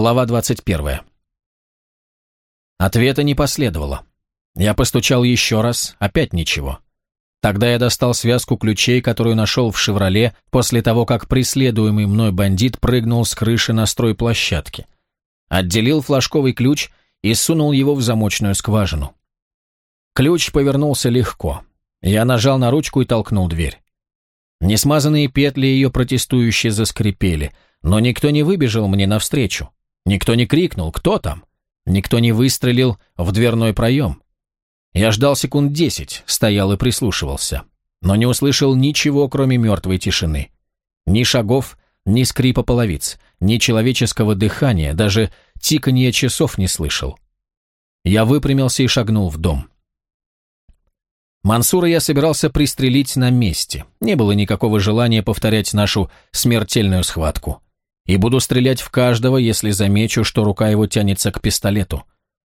Глава 21. Ответа не последовало. Я постучал еще раз, опять ничего. Тогда я достал связку ключей, которую нашел в «Шевроле» после того, как преследуемый мной бандит прыгнул с крыши на стройплощадке. Отделил флажковый ключ и сунул его в замочную скважину. Ключ повернулся легко. Я нажал на ручку и толкнул дверь. Несмазанные петли ее протестующие заскрипели, но никто не выбежал мне навстречу. Никто не крикнул «Кто там?». Никто не выстрелил в дверной проем. Я ждал секунд десять, стоял и прислушивался, но не услышал ничего, кроме мертвой тишины. Ни шагов, ни скрипа половиц, ни человеческого дыхания, даже тиканья часов не слышал. Я выпрямился и шагнул в дом. Мансура я собирался пристрелить на месте. Не было никакого желания повторять нашу смертельную схватку. И буду стрелять в каждого, если замечу, что рука его тянется к пистолету.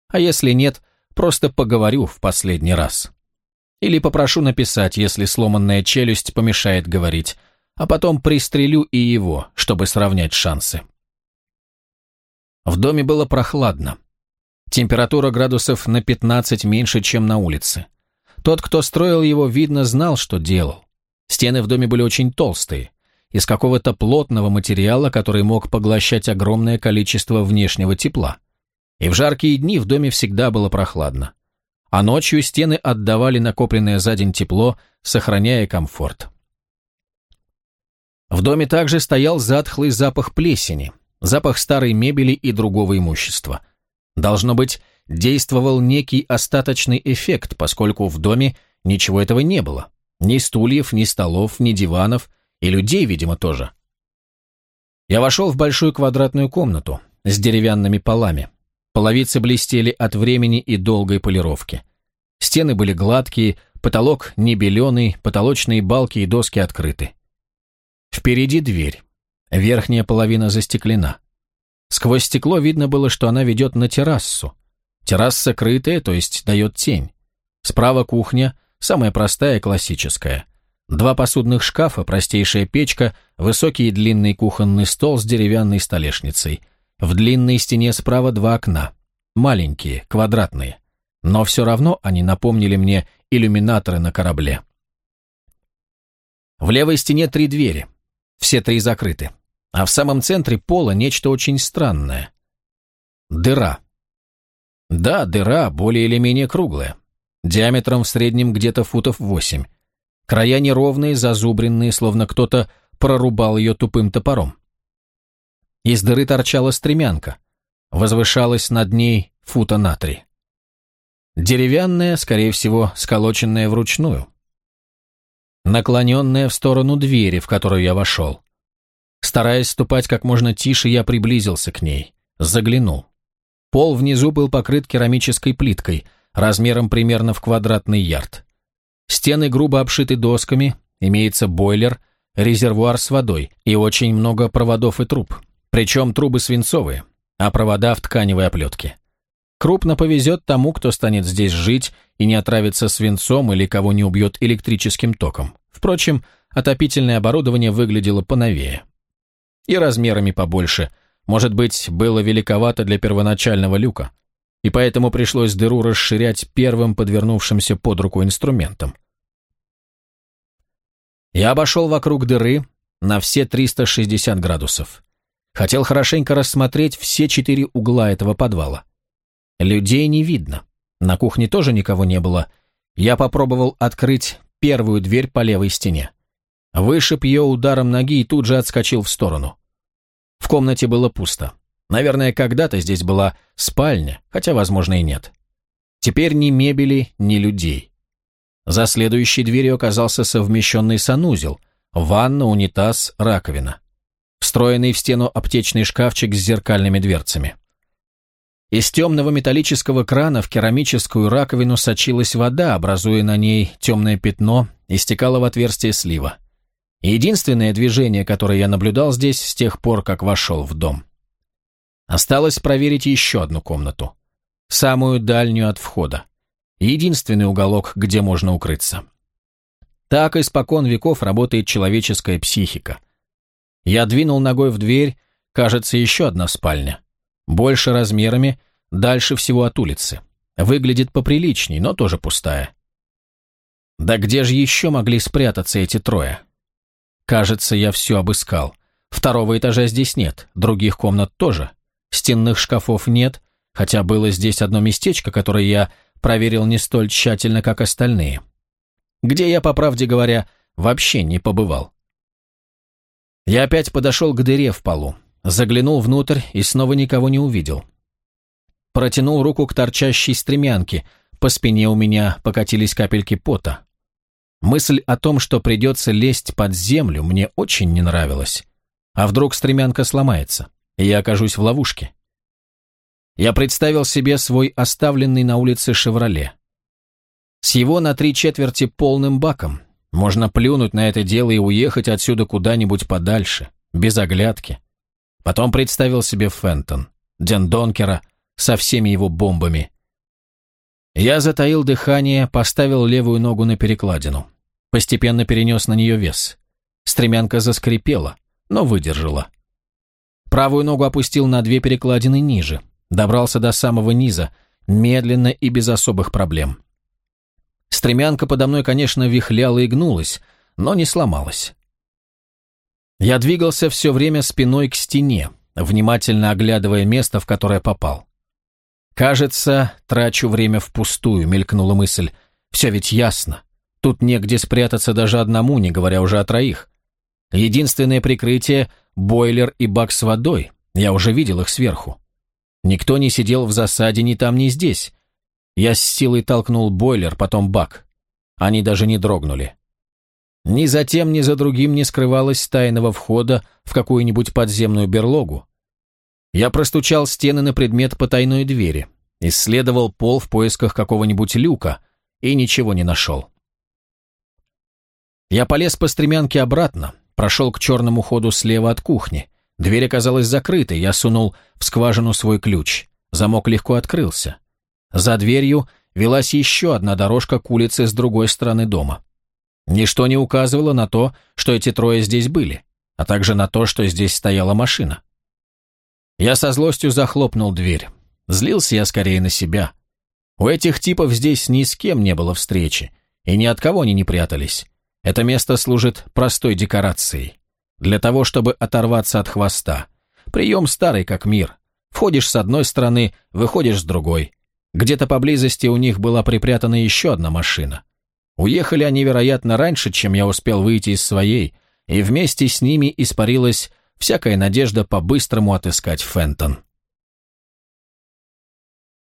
А если нет, Просто поговорю в последний раз. Или попрошу написать, если сломанная челюсть помешает говорить, а потом пристрелю и его, чтобы сравнять шансы. В доме было прохладно. Температура градусов на 15 меньше, чем на улице. Тот, кто строил его, видно, знал, что делал. Стены в доме были очень толстые, из какого-то плотного материала, который мог поглощать огромное количество внешнего тепла и в жаркие дни в доме всегда было прохладно. А ночью стены отдавали накопленное за день тепло, сохраняя комфорт. В доме также стоял затхлый запах плесени, запах старой мебели и другого имущества. Должно быть, действовал некий остаточный эффект, поскольку в доме ничего этого не было. Ни стульев, ни столов, ни диванов, и людей, видимо, тоже. Я вошел в большую квадратную комнату с деревянными полами, Половицы блестели от времени и долгой полировки. Стены были гладкие, потолок не беленый, потолочные балки и доски открыты. Впереди дверь. Верхняя половина застеклена. Сквозь стекло видно было, что она ведет на террасу. Терраса крытая, то есть дает тень. Справа кухня, самая простая, классическая. Два посудных шкафа, простейшая печка, высокий и длинный кухонный стол с деревянной столешницей. В длинной стене справа два окна. Маленькие, квадратные. Но все равно они напомнили мне иллюминаторы на корабле. В левой стене три двери. Все три закрыты. А в самом центре пола нечто очень странное. Дыра. Да, дыра, более или менее круглая. Диаметром в среднем где-то футов восемь. Края неровные, зазубренные, словно кто-то прорубал ее тупым топором. Из дыры торчала стремянка. Возвышалась над ней фута на три. Деревянная, скорее всего, сколоченная вручную. Наклоненная в сторону двери, в которую я вошел. Стараясь ступать как можно тише, я приблизился к ней. Заглянул. Пол внизу был покрыт керамической плиткой, размером примерно в квадратный ярд. Стены грубо обшиты досками, имеется бойлер, резервуар с водой и очень много проводов и труб. Причем трубы свинцовые, а провода в тканевой оплетке. Крупно повезет тому, кто станет здесь жить и не отравится свинцом или кого не убьет электрическим током. Впрочем, отопительное оборудование выглядело поновее. И размерами побольше. Может быть, было великовато для первоначального люка. И поэтому пришлось дыру расширять первым подвернувшимся под руку инструментом. Я обошел вокруг дыры на все 360 градусов. Хотел хорошенько рассмотреть все четыре угла этого подвала. Людей не видно. На кухне тоже никого не было. Я попробовал открыть первую дверь по левой стене. Вышиб ее ударом ноги и тут же отскочил в сторону. В комнате было пусто. Наверное, когда-то здесь была спальня, хотя, возможно, и нет. Теперь ни мебели, ни людей. За следующей дверью оказался совмещенный санузел, ванна, унитаз, раковина встроенный в стену аптечный шкафчик с зеркальными дверцами. Из темного металлического крана в керамическую раковину сочилась вода, образуя на ней темное пятно и стекала в отверстие слива. Единственное движение, которое я наблюдал здесь с тех пор, как вошел в дом. Осталось проверить еще одну комнату. Самую дальнюю от входа. Единственный уголок, где можно укрыться. Так испокон веков работает человеческая психика – я двинул ногой в дверь, кажется, еще одна спальня. Больше размерами, дальше всего от улицы. Выглядит поприличней, но тоже пустая. Да где же еще могли спрятаться эти трое? Кажется, я все обыскал. Второго этажа здесь нет, других комнат тоже. Стенных шкафов нет, хотя было здесь одно местечко, которое я проверил не столь тщательно, как остальные. Где я, по правде говоря, вообще не побывал. Я опять подошел к дыре в полу, заглянул внутрь и снова никого не увидел. Протянул руку к торчащей стремянке, по спине у меня покатились капельки пота. Мысль о том, что придется лезть под землю, мне очень не нравилась. А вдруг стремянка сломается, и я окажусь в ловушке? Я представил себе свой оставленный на улице «Шевроле». С его на три четверти полным баком. Можно плюнуть на это дело и уехать отсюда куда-нибудь подальше, без оглядки. Потом представил себе Фентон, Ден Донкера со всеми его бомбами. Я затаил дыхание, поставил левую ногу на перекладину. Постепенно перенес на нее вес. Стремянка заскрипела, но выдержала. Правую ногу опустил на две перекладины ниже, добрался до самого низа, медленно и без особых проблем. Стремянка подо мной, конечно, вихляла и гнулась, но не сломалась. Я двигался все время спиной к стене, внимательно оглядывая место, в которое попал. «Кажется, трачу время впустую», — мелькнула мысль. «Все ведь ясно. Тут негде спрятаться даже одному, не говоря уже о троих. Единственное прикрытие — бойлер и бак с водой. Я уже видел их сверху. Никто не сидел в засаде ни там, ни здесь. Я с силой толкнул бойлер, потом бак. Они даже не дрогнули. Ни за тем, ни за другим не скрывалось тайного входа в какую-нибудь подземную берлогу. Я простучал стены на предмет потайной двери, исследовал пол в поисках какого-нибудь люка и ничего не нашел. Я полез по стремянке обратно, прошел к черному ходу слева от кухни. Дверь оказалась закрытой, я сунул в скважину свой ключ. Замок легко открылся. За дверью велась еще одна дорожка к улице с другой стороны дома. Ничто не указывало на то, что эти трое здесь были, а также на то, что здесь стояла машина. Я со злостью захлопнул дверь. Злился я скорее на себя. У этих типов здесь ни с кем не было встречи, и ни от кого они не прятались. Это место служит простой декорацией. Для того, чтобы оторваться от хвоста. Прием старый как мир. Входишь с одной стороны, выходишь с другой. Где-то поблизости у них была припрятана еще одна машина. Уехали они, вероятно, раньше, чем я успел выйти из своей, и вместе с ними испарилась всякая надежда по-быстрому отыскать Фентон.